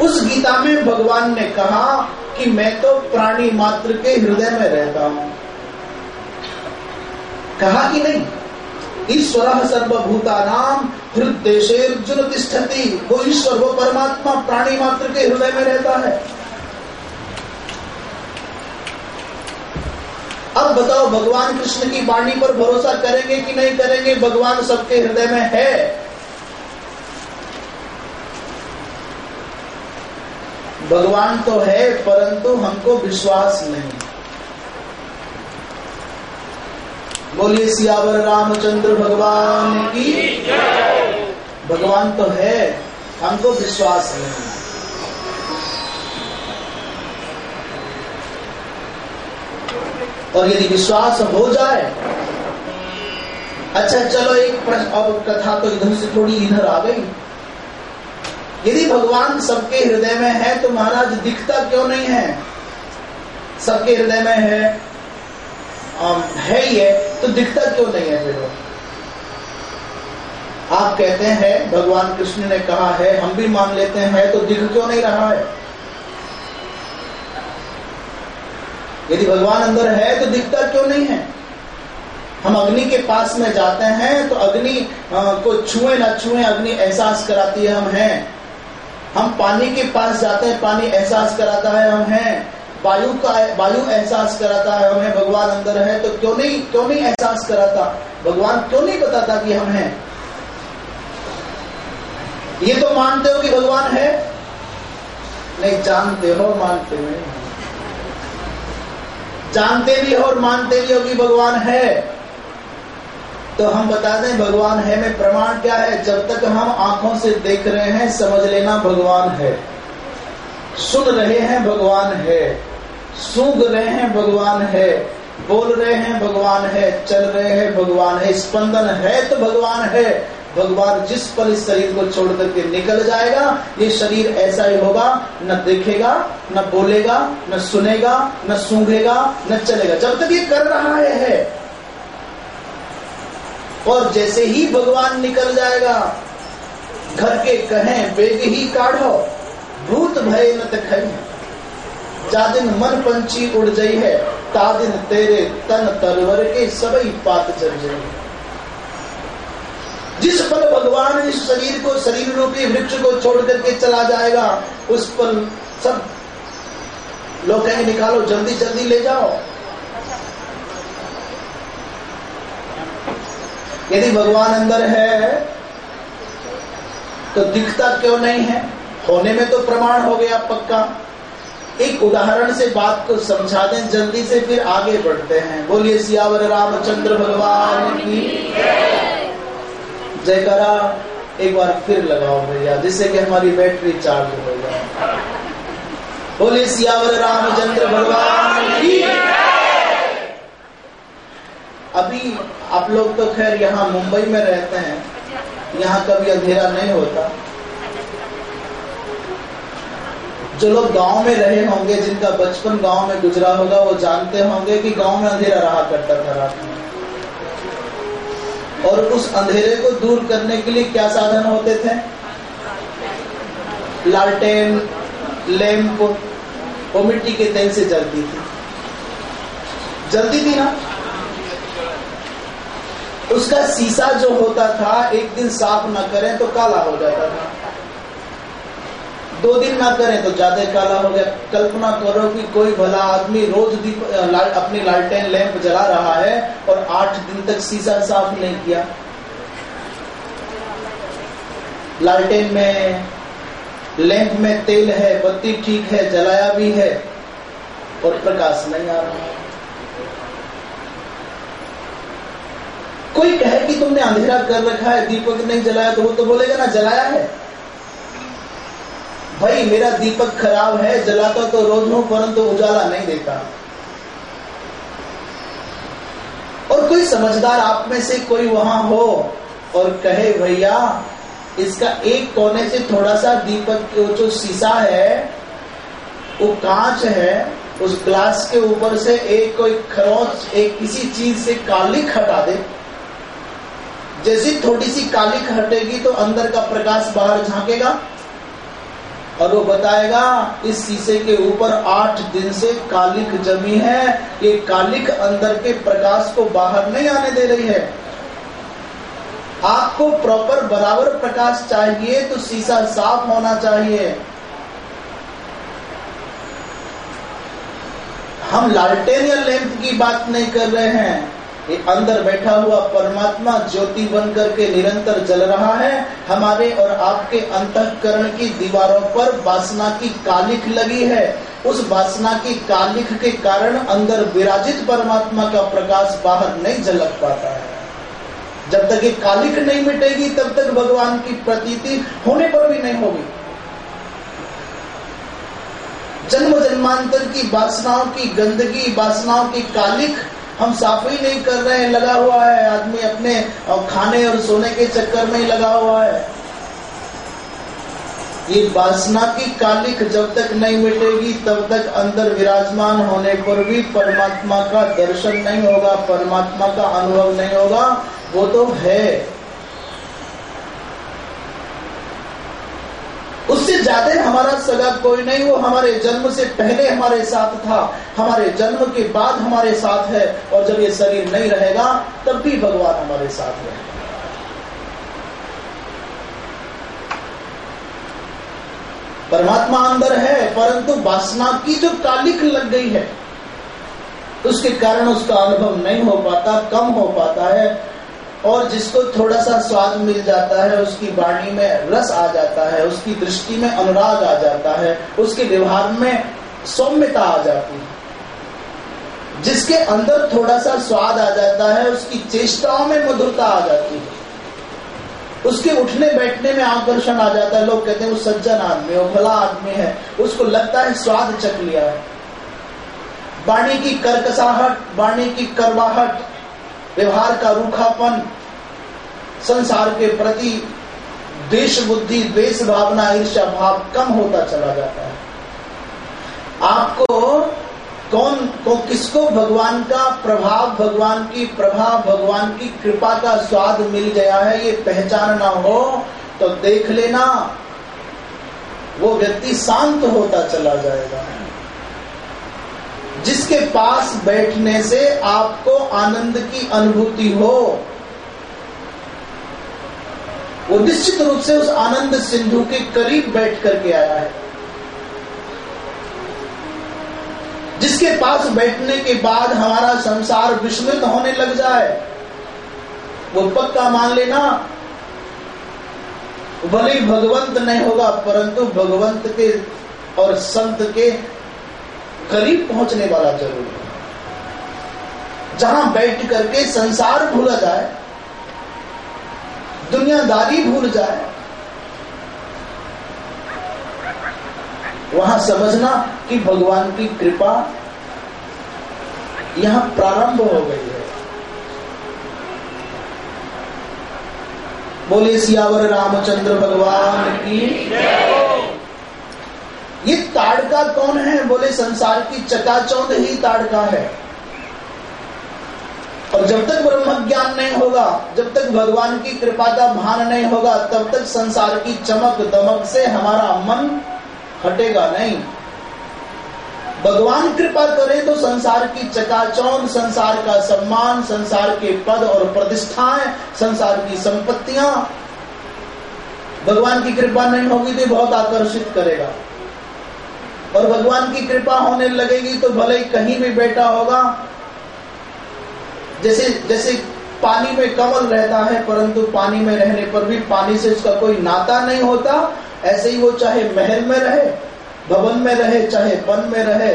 उस गीता में भगवान ने कहा कि मैं तो प्राणी मात्र के हृदय में रहता हूँ। कहा कि नहीं? ईश्वर सर्वभूता नाम हृदय तिष्ठती। वो ईश्वर, वो परमात्मा प्राणी मात्र के हृदय में रहता है। अब बताओ, भगवान कृष्ण की वाणी पर भरोसा करेंगे कि नहीं करेंगे? भगवान सबके हृदय में है। भगवान तो है, परंतु हमको विश्वास नहीं। बोलिए, सियावर रामचंद्र भगवान की भगवान तो है, हमको विश्वास नहीं। और यदि विश्वास हो जाए अच्छा चलो एक प्रश्न, अब कथा तो इधर से थोड़ी इधर आ गई। यदि भगवान सबके हृदय में है तो महाराज दिखता क्यों नहीं है? सबके हृदय में है आ, है ही है तो दिखता क्यों नहीं है फिर आप कहते हैं भगवान कृष्ण ने कहा है हम भी मान लेते हैं तो दिख क्यों नहीं रहा है? यदि भगवान अंदर है तो दिखता क्यों नहीं है? हम अग्नि के पास में जाते हैं तो अग्नि को छुए ना छुए अग्नि एहसास कराती है हम हैं। हम पानी के पास जाते हैं, पानी एहसास कराता है हम हैं। वायु का, वायु एहसास कराता है हमें भगवान अंदर है तो क्यों नहीं क्यों नहीं एहसास कराता? भगवान क्यों नहीं बताता कि हम हैं? ये तो मानते हो कि भगवान है? नहीं, जानते हो, मानते हो जानते भी हो और मानते भी हो कि भगवान है। तो हम बता दें भगवान है में प्रमाण क्या है? जब तक हम आँखों से देख रहे हैं समझ लेना भगवान है। सुन रहे हैं भगवान है। सूंघ रहे हैं भगवान है। बोल रहे हैं भगवान है। चल रहे हैं भगवान है। स्पंदन है तो भगवान है। भगवान जिस पल इस शरीर को छोड़ करके निकल जाएगा ये शरीर ऐसा ही होगा न देखेगा न बोलेगा न सुनेगा न सूंघेगा न चलेगा। जब तक ये कर रहा है, है और जैसे ही भगवान निकल जाएगा, घर के कहें बेग ही काढ़ो, भूत भय न तखई जादिन मन पंची उड़ जाई है, तादिन तेरे तन तरवर के सबई पात चल जाए जिस पल भगवान इस शरीर को, शरीर रूपी वृक्ष को छोड़ करके चला जाएगा, उस पल सब लोग कहेंगे निकालो, जल्दी जल्दी ले जाओ। यदि भगवान अंदर है तो दिखता क्यों नहीं है? होने में तो प्रमाण हो गया पक्का। एक उदाहरण से बात को समझा दें, जल्दी से फिर आगे बढ़ते हैं। बोलिए, सियावर रामचंद्र भगवान की जयकरा, एक बार फिर लगाओ भैया, जिससे कि हमारी बैटरी चार्ज हो जाए। बोलिए, सियावर रामचंद्र भगवान की अभी आप लोग तो खैर यहाँ मुंबई में रहते हैं। यहाँ कभी अंधेरा नहीं होता। जो लोग गाँव में रहे होंगे, जिनका बचपन गाँव में गुजरा होगा, वो जानते होंगे कि गाँव में अंधेरा रहा करता था रात में। और उस अंधेरे को दूर करने के लिए क्या साधन होते थे? लालटेन, लैंप, वो मिट्टी के तेल से जलती थी। जलती थी ना? उसका शीशा जो होता था एक दिन साफ़ ना करें तो काला हो जाता था। दो दिन ना करें तो ज़्यादा काला हो गया। कल्पना करो कि कोई भला आदमी रोज दीप लाल, अपनी लालटेन लैंप जला रहा है और आठ दिन तक शीशा साफ़ नहीं किया। लालटेन में लैंप में तेल है बत्ती ठीक है जलाया भी है और प्रकाश नहीं आ रहा। है कोई कहे कि तुमने अंधेरा कर रखा है, दीपक नहीं जलाया तो वो तो बोलेगा, ना, जलाया है। भाई, मेरा दीपक खराब है, जलाता तो रोज हूँ, परंतु उजाला नहीं देता। और कोई समझदार आप में से कोई वहाँ हो और कहे, भैया, इसका एक कोने से थोड़ा सा दीपक जो शीशा है, वो कांच है, उस ग्लास के ऊपर से एक कोई खरोच, एक किसी चीज़ से कालिक हटा दे जैसी थोड़ी सी कालिक हटेगी तो अंदर का प्रकाश बाहर झांकेगा। और वो बताएगा, इस शीशे के ऊपर आठ दिन से कालिक जमी है। ये कालिक अंदर के प्रकाश को बाहर नहीं आने दे रही है। आपको प्रॉपर बराबर प्रकाश चाहिए तो शीशा साफ़ होना चाहिए। हम लालटेन या की बात नहीं कर रहे हैं। ये अंदर बैठा हुआ परमात्मा ज्योति बन करके निरंतर जल रहा है। हमारे और आपके अंतकरण की दीवारों पर वासना की कालिख लगी है। उस वासना की कालिख के कारण अंदर विराजित परमात्मा का प्रकाश बाहर नहीं झलक पाता है। जब तक ये कालिख नहीं मिटेगी, तब तक भगवान की प्रतीति होने पर भी नहीं होगी। जन्म जन्मांतर की वासनाओं की गंदगी, वासनाओं की कालिख हम साफ़ ही नहीं कर रहे हैं, लगा हुआ है, आदमी अपने खाने और सोने के चक्कर में ही लगा हुआ है। ये वासना की कालिक जब तक नहीं मिटेगी, तब तक अंदर विराजमान होने पर भी परमात्मा का दर्शन नहीं होगा, परमात्मा का अनुभव नहीं होगा, वो तो है। उससे ज़्यादा हमारा सगा कोई नहीं, वो हमारे जन्म से पहले हमारे साथ था। हमारे जन्म के बाद हमारे साथ है, और जब ये शरीर नहीं रहेगा, तब भी भगवान हमारे साथ रहेगा परमात्मा अंदर है, परंतु वासना की जो कालिक लग गई है, उसके कारण उसका अनुभव नहीं हो पाता, कम हो पाता है और जिसको थोड़ा सा स्वाद मिल जाता है, उसकी वाणी में रस आ जाता है, उसकी दृष्टि में अनुराग आ जाता है, उसके व्यवहार में सौम्यता आ जाती है। जिसके अंदर थोड़ा सा स्वाद आ जाता है, उसकी चेष्टाओं में मधुरता आ जाती है। उसके उठने बैठने में आकर्षण आ जाता है। लोग कहते हैं, वो सज्जन आदमी वो भला आदमी है, उसको लगता है स्वाद चख लिया है। वाणी की कर्कसाहट वाणी की करवाहट व्यवहार का रूखापन, संसार के प्रति देश बुद्धि द्वेष भावना ईर्षा भाव कम होता चला जाता है। आपको कौन, को, किसको भगवान का प्रभाव, भगवान की प्रभाव भगवान की कृपा का स्वाद मिल गया है, ये पहचान ना हो तो देख लेना, वो व्यक्ति शांत होता चला जाएगा। जिसके पास बैठने से आपको आनंद की अनुभूति हो। वो निश्चित रूप से उस आनंद सिंधु के करीब बैठ करके आया है। जिसके पास बैठने के बाद हमारा संसार विस्मृत होने लग जाए, वो पक्का मान लेना, भले भगवंत नहीं होगा, परंतु भगवंत के और संत के करीब पहुँचने वाला ज़रूर है। जहाँ बैठ करके संसार भूला जाए, दुनियादारी भूल जाए, वहाँ समझना कि भगवान की कृपा यहाँ प्रारंभ हो गई है। बोले सियावर रामचंद्र भगवान की ताड़का कौन है? बोले, संसार की चकाचौंध ही ताड़का है। और जब तक ब्रह्म ज्ञान नहीं होगा, जब तक भगवान की कृपा का भान नहीं होगा, तब तक संसार की चमक दमक से हमारा मन हटेगा नहीं। भगवान कृपा करे तो संसार की चकाचौंध, संसार का सम्मान, संसार के पद और प्रतिष्ठाएँ, संसार की संपत्तियाँ। भगवान की कृपा नहीं होगी तो बहुत आकर्षित करेगा। और भगवान की कृपा होने लगेगी तो भले ही कहीं भी बैठा होगा। जैसे जैसे पानी में कमल रहता है, परंतु पानी में रहने पर भी पानी से उसका कोई नाता नहीं होता। ऐसे ही वो चाहे महल में रहे, भवन में रहे, चाहे वन में रहे,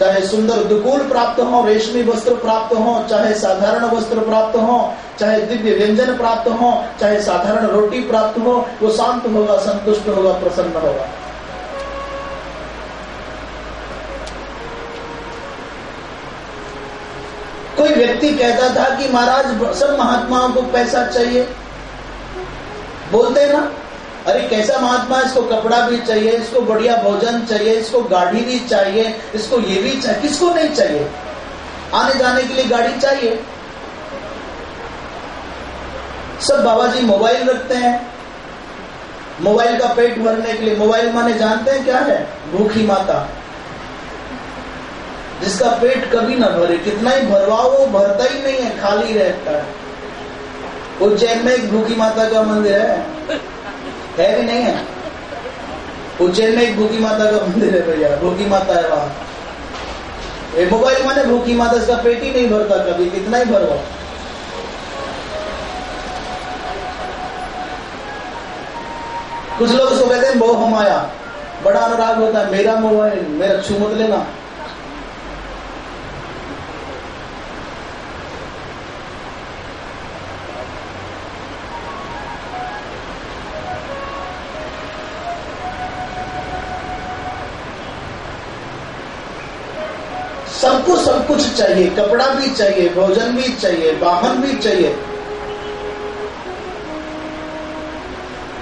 चाहे सुंदर दुकूल प्राप्त हो, रेशमी वस्त्र प्राप्त हो, चाहे साधारण वस्त्र प्राप्त हो, चाहे दिव्य व्यंजन प्राप्त हो, चाहे साधारण रोटी प्राप्त हो, वो शांत होगा, संतुष्ट होगा, प्रसन्न होगा। कोई व्यक्ति कहता था कि महाराज, सब महात्माओं को पैसा चाहिए। बोलते ना, अरे कैसा महात्मा, इसको कपड़ा भी चाहिए, इसको बढ़िया भोजन चाहिए, इसको गाड़ी भी चाहिए, इसको ये भी चाहिए, किसको नहीं चाहिए? आने जाने के लिए गाड़ी चाहिए। सब बाबा जी मोबाइल रखते हैं। मोबाइल का पेट भरने के लिए, मोबाइल माने जानते हैं क्या है? भूखी माता। जिसका पेट कभी ना भरे, कितना ही भरवाओ वो भरता ही नहीं है, खाली रहता है। उज्जैन में एक भूखी माता का मंदिर है। है भी नहीं है? उज्जैन में एक भूखी माता का मंदिर है भैया, भूखी माता है वहाँ। ये मोबाइल माने भूखी माता, इसका पेट ही नहीं भरता कभी, कितना ही भरवा। कुछ लोग उसको कहते हैं, मोह माया। बड़ा अनुराग होता है, मेरा मोबाइल, मेरा छू मत लेना। सबको सब कुछ चाहिए, कपड़ा भी चाहिए, भोजन भी चाहिए, वाहन भी चाहिए।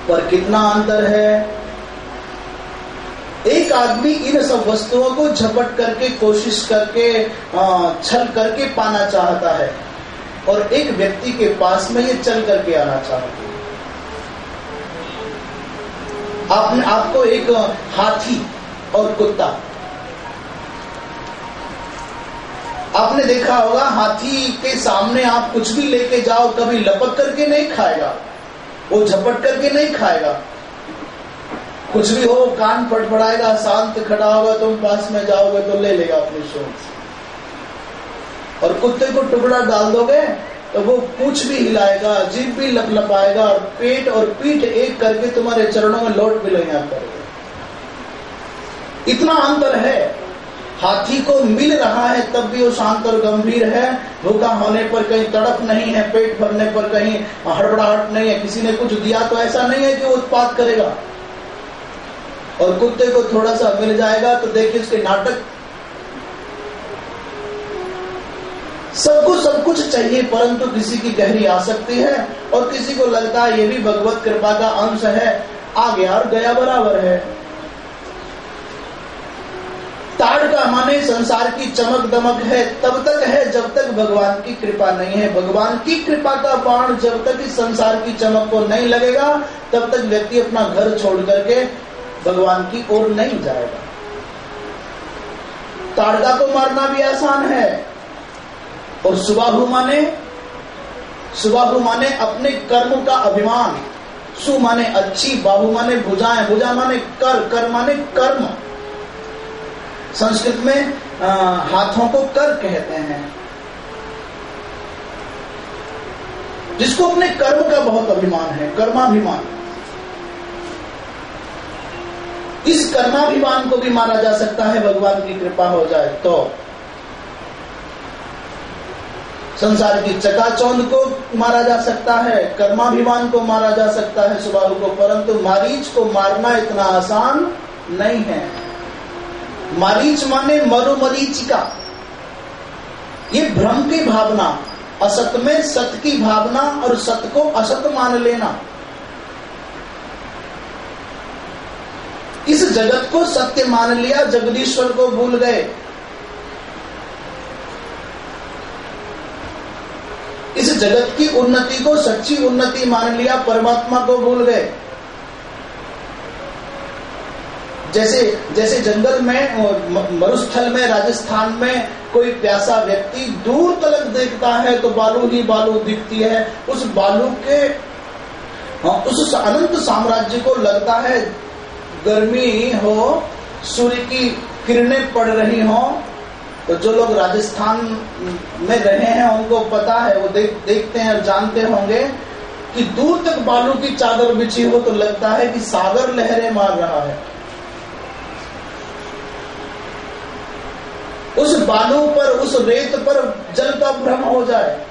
पर कितना अंतर है? एक आदमी इन सब वस्तुओं को झपट करके, कोशिश करके छल करके पाना चाहता है और एक व्यक्ति के पास में ये चल करके आना चाहता है। आपने, आपको एक हाथी और कुत्ता आपने देखा होगा, हाथी के सामने आप कुछ भी लेके जाओ, कभी लपक करके नहीं खाएगा। वो झपट करके नहीं खाएगा। कुछ भी हो, कान फटफड़ाएगा शांत खड़ा होगा, तुम पास में जाओगे तो ले लेगा अपनी सोच और कुत्ते को टुकड़ा डाल दोगे तो वो पूछ भी हिलाएगा जीप भी लपलपाएगा, और पेट और पीठ एक करके तुम्हारे चरणों में लौट भी लगा इतना अंतर है। हाथी को मिल रहा है, तब भी वो शांत और गंभीर है। भूखा होने पर कहीं तड़प नहीं है, पेट भरने पर कहीं हड़बड़ाहट नहीं है। किसी ने कुछ दिया तो ऐसा नहीं है कि वो उत्पाद करेगा। और कुत्ते को थोड़ा सा मिल जाएगा तो देखिए उसके नाटक। सबको सब कुछ चाहिए, परंतु किसी की गहरी आसक्ति है और किसी को लगता है ये भी भगवत कृपा का अंश है। आ गया और गया बराबर है। ताड़ का माने संसार की चमक दमक है, तब तक है जब तक भगवान की कृपा नहीं है। भगवान की कृपा का बाण जब तक इस संसार की चमक को नहीं लगेगा, तब तक व्यक्ति अपना घर छोड़ करके भगवान की ओर नहीं जाएगा। ताड़का को मारना भी आसान है। और सुबाहु माने सुबाहु माने अपने कर्म का अभिमान। सु माने अच्छी, बाहु माने भुजाएँ, भुजा माने कर कर माने कर्म। संस्कृत में हाथों को कर कहते हैं। जिसको अपने कर्म का बहुत अभिमान है, कर्माभिमान। इस कर्माभिमान को भी मारा जा सकता है, भगवान की कृपा हो जाए तो। संसार की चकाचौंध को मारा जा सकता है, कर्माभिमान को मारा जा सकता है सुबाहु को, परंतु मारीच को मारना इतना आसान नहीं है। मारीच माने मरु मरीचिका ये भ्रम की भावना, असत में सत की भावना और सत को असत मान लेना। इस जगत को सत्य मान लिया, जगदीश्वर को भूल गए। इस जगत की उन्नति को, सच्ची उन्नति मान लिया, परमात्मा को भूल गए। जैसे जैसे जंगल में मरुस्थल में राजस्थान में कोई प्यासा व्यक्ति दूर तलक देखता है तो बालू ही बालू दिखती है। उस बालू के हाँ, उस अनंत साम्राज्य को लगता है गर्मी हो सूर्य की किरणें पड़ रही हो तो जो लोग राजस्थान में रहे हैं उनको पता है वो देख देखते हैं और जानते होंगे कि दूर तक बालू की चादर बिछी हो तो लगता है कि सागर लहरें मार रहा है। उस बालू पर, उस रेत पर जल का भ्रम हो जाए।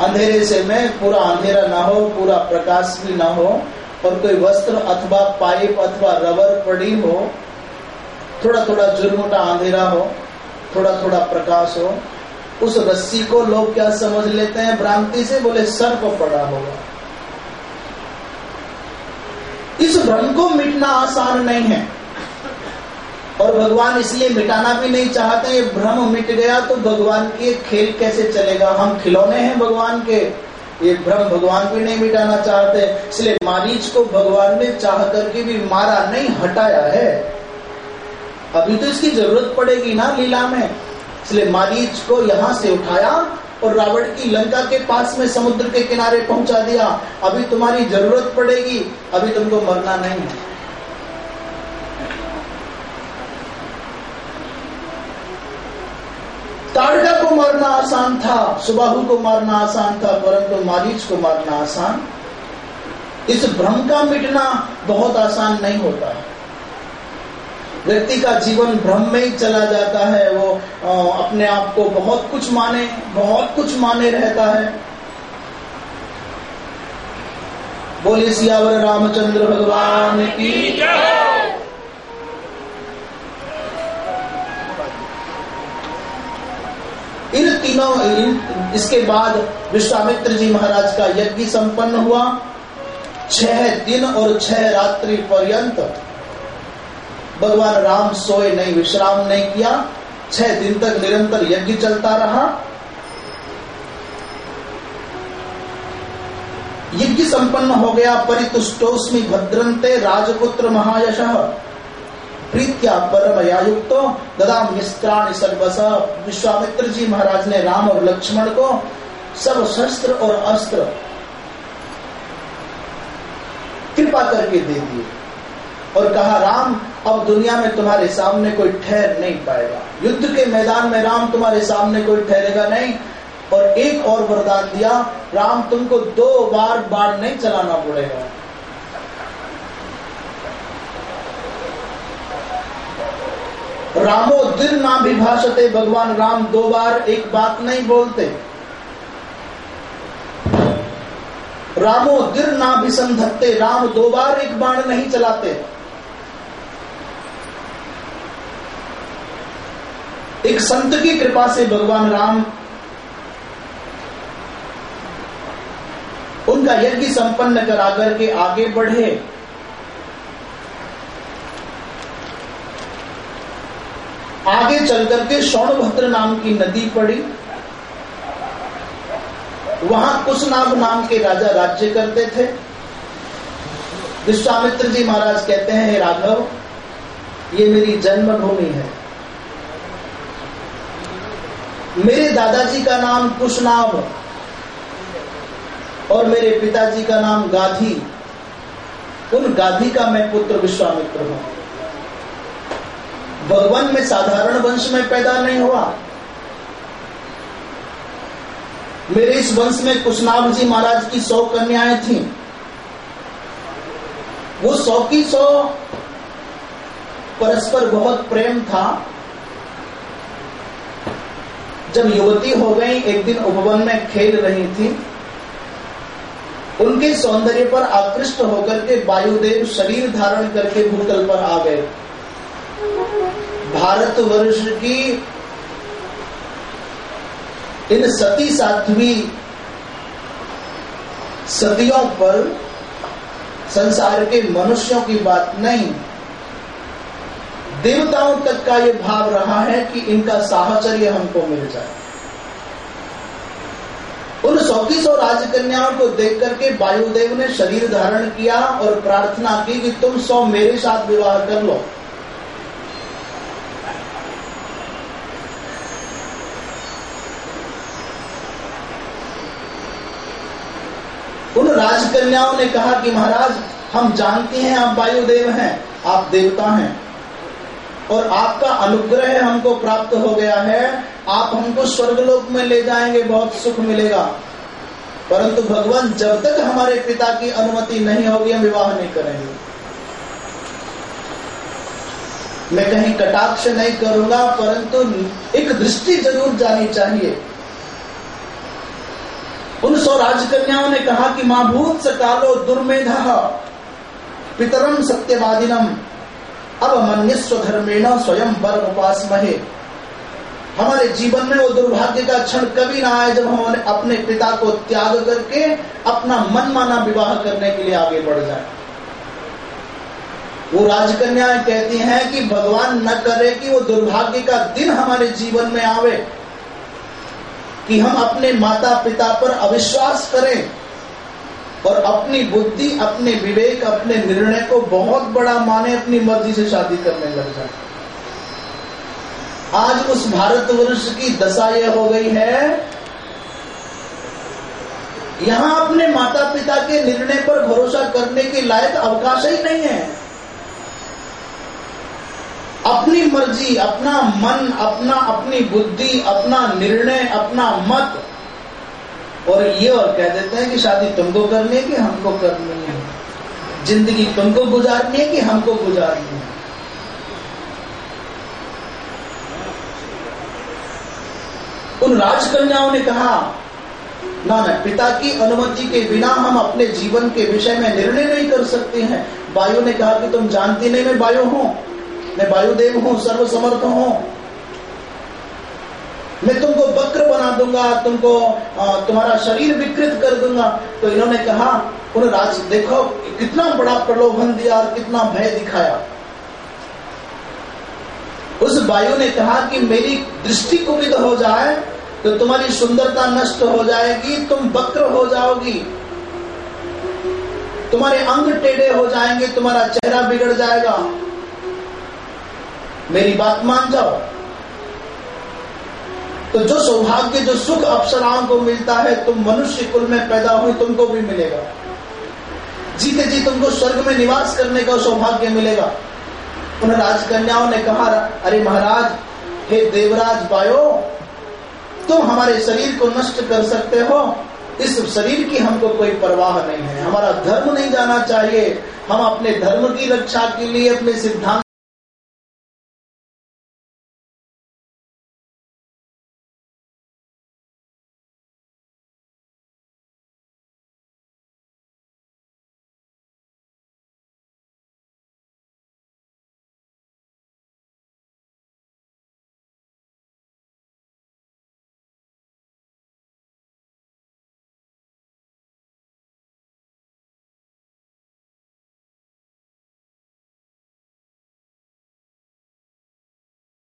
अंधेरे से में, पूरा अंधेरा ना हो, पूरा प्रकाश भी ना हो, और कोई वस्त्र अथवा पाइप अथवा रबर पड़ी हो थोड़ा थोड़ा जुर्मुटा अंधेरा हो थोड़ा थोड़ा प्रकाश हो, उस रस्सी को लोग क्या समझ लेते हैं? भ्रांति से बोले सर्प पड़ा होगा। इस भ्रम को मिटना आसान नहीं है। और भगवान इसलिए मिटाना भी नहीं चाहते, ये भ्रम मिट गया तो भगवान के खेल कैसे चलेगा? हम खिलौने हैं भगवान के। ये भ्रम भगवान भी नहीं मिटाना चाहते, इसलिए मारीच को भगवान ने चाह करके भी मारा नहीं, हटाया है। अभी तो इसकी ज़रूरत पड़ेगी ना लीला में। इसलिए मारीच को यहाँ से उठाया और रावण की लंका के पास में समुद्र के किनारे पहुँचा दिया। अभी तुम्हारी ज़रूरत पड़ेगी, अभी तुमको मरना नहीं है। ताड़का को मारना आसान था, सुबाहु को मारना आसान था परंतु मारीच को मारना आसान। इस भ्रम का मिटना बहुत आसान नहीं होता। व्यक्ति का जीवन भ्रम में ही चला जाता है, वो अपने आप को बहुत कुछ माने, बहुत कुछ माने रहता है। बोले सियावर रामचंद्र भगवान की इन तीनों इन, इसके बाद विश्वामित्र जी महाराज का यज्ञ संपन्न हुआ। छह दिन और छह रात्रि पर्यंत भगवान राम सोए नहीं विश्राम नहीं किया। छह दिन तक निरंतर यज्ञ चलता रहा। यज्ञ संपन्न हो गया परितुष्टोस्मी भद्रंते राजपुत्र महायश। प्रीत्या परमयायुक्त ददाम निष्त्राण सर्वस। विश्वामित्र जी महाराज ने राम और लक्ष्मण को सब शस्त्र और अस्त्र कृपा करके दे दिए और कहा, राम, अब दुनिया में तुम्हारे सामने कोई ठहर नहीं पाएगा। युद्ध के मैदान में राम तुम्हारे सामने कोई ठहरेगा नहीं। और एक और वरदान दिया, राम, तुमको दो बार बाढ़ नहीं चलाना पड़ेगा। रामो, दिन ना भी भाषते, भगवान राम दो बार एक बात नहीं बोलते। रामो दिर ना भी संधकते राम दो बार एक बाण नहीं चलाते। एक संत की कृपा से भगवान राम, उनका यज्ञ संपन्न करा करके आगे बढ़े। आगे चल करके शौणभद्र नाम की नदी पड़ी। वहाँ कुशनाभ नाम के राजा राज्य करते थे। विश्वामित्र जी महाराज कहते हैं राघव, ये मेरी जन्मभूमि है। मेरे दादाजी का नाम कुशनाभ और मेरे पिताजी का नाम गाधी। उन गाधी का मैं पुत्र विश्वामित्र हूँ। भगवान में साधारण वंश में पैदा नहीं हुआ। मेरे इस वंश में कुशनाभ जी महाराज की सौ कन्याएँ थी। वो सौ की सौ परस्पर बहुत प्रेम था। जब युवती हो गई, एक दिन उपवन में खेल रही थी। उनके सौंदर्य पर आकृष्ट होकर के वायुदेव शरीर धारण करके भूतल पर आ गए। भारतवर्ष की इन सती साध्वी सदियों पर संसार के मनुष्यों की बात नहीं। देवताओं तक का ये भाव रहा है कि इनका साहचर्य हमको मिल जाए। उन सौ की सौ राजकन्याओं को देख करके वायुदेव ने शरीर धारण किया और प्रार्थना की कि तुम सौ मेरे साथ विवाह कर लो। उन राजकन्याओं ने कहा कि महाराज, हम जानते हैं आप वायुदेव हैं, आप देवता हैं। और आपका अनुग्रह हमको प्राप्त हो गया है, आप हमको स्वर्गलोक में ले जाएँगे, बहुत सुख मिलेगा। परंतु भगवान, जब तक हमारे पिता की अनुमति नहीं होगी, हम विवाह नहीं करेंगे। मैं कहीं कटाक्ष नहीं करूँगा, परंतु एक दृष्टि ज़रूर जानी चाहिए। उन सौ राजकन्याओं ने कहा कि माँ भूत सकालो दुर्मेध पितरम सत्यवादिनम। अब मन्यस्व धर्मेण स्वयं वर उपास महे हमारे जीवन में वो दुर्भाग्य का क्षण कभी ना आए जब हम अपने पिता को त्याग करके अपना मन माना विवाह करने के लिए आगे बढ़ जाए। वो राजकन्याएँ कहती हैं कि भगवान न करे कि वो दुर्भाग्य का दिन हमारे जीवन में आवे। कि हम अपने माता पिता पर अविश्वास करें और अपनी बुद्धि, अपने विवेक, अपने निर्णय को बहुत बड़ा माने अपनी मर्ज़ी से शादी करने लग जाए। आज उस भारतवर्ष की दशा यह हो गई है, यहाँ अपने माता पिता के निर्णय पर भरोसा करने के लायक अवकाश ही नहीं है। अपनी मर्ज़ी, अपना मन, अपना, अपनी बुद्धि, अपना निर्णय, अपना मत। और ये और कह देते हैं कि शादी तुमको करनी है कि हमको करनी है? ज़िंदगी तुमको गुजारनी है कि हमको गुजारनी है? उन राजकन्याओं ने कहा ना ना पिता की अनुमति के बिना हम अपने जीवन के विषय में निर्णय नहीं कर सकते हैं। बायो ने कहा कि तुम जानती नहीं मैं बायो हूँ। मैं वायुदेव हूँ, सर्वसमर्थ हूँ। मैं तुमको वक्र बना दूँगा, तुमको तुम्हारा शरीर विकृत कर दूँगा। तो इन्होंने कहा उन्हें राज, देखो, कितना बड़ा प्रलोभन दिया और कितना भय दिखाया। उस वायु ने कहा कि मेरी दृष्टि कुपित हो जाए तो तुम्हारी सुंदरता नष्ट हो जाएगी, तुम वक्र हो जाओगी। तुम्हारे अंग टेढ़े हो जाएँगे, तुम्हारा चेहरा बिगड़ जाएगा। मेरी बात मान जाओ। तो जो सौभाग्य, जो सुख अप्सराओं को मिलता है, तुम मनुष्य कुल में पैदा हुई, तुमको भी मिलेगा। जीते जी तुमको स्वर्ग में निवास करने का सौभाग्य मिलेगा। उन राजकन्याओं ने कहा, अरे महाराज, हे देवराज वायो तुम हमारे शरीर को नष्ट कर सकते हो। इस शरीर की हमको कोई परवाह नहीं है। हमारा धर्म नहीं जाना चाहिए। हम अपने धर्म की रक्षा के लिए, अपने सिद्धांत